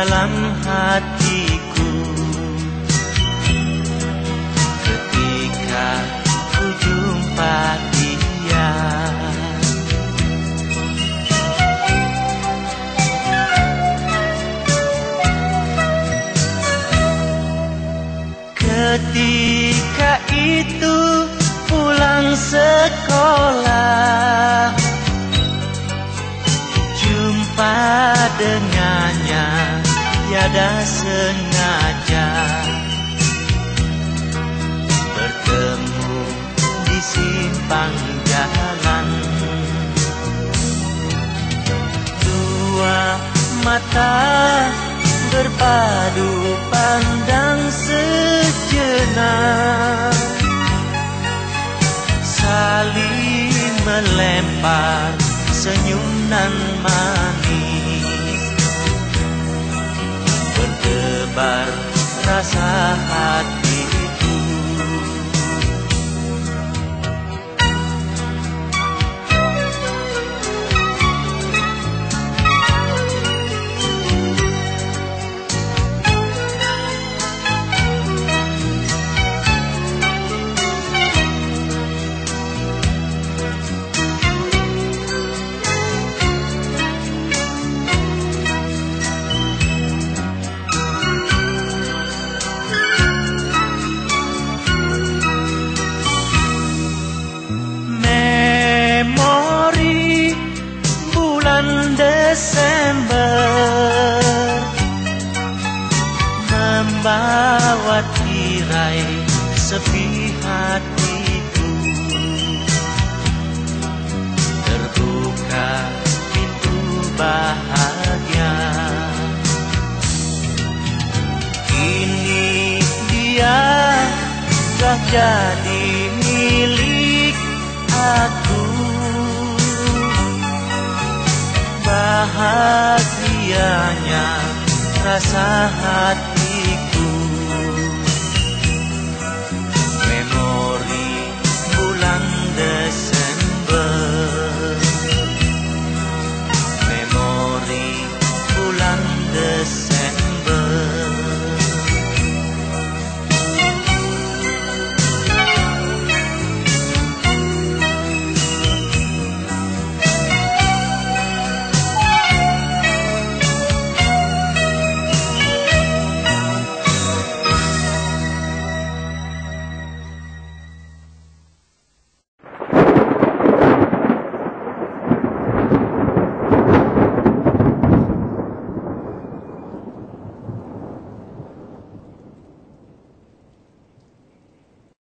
dalam hatiku. Ketika ku jumpa dia Ketika itu pulang sekolah Jumpa dengannya tiada sengaja Bertemu di simpang jalan. Dua mata berpadu pandang sejenak. Saling melempar senyum nan manis Berdebar rasa hatiku bulan Desember. Membawa tirai sepi hatiku. Terbuka pintu bahagia. Kini dia telah jadi milik aku Bahagianya rasa hati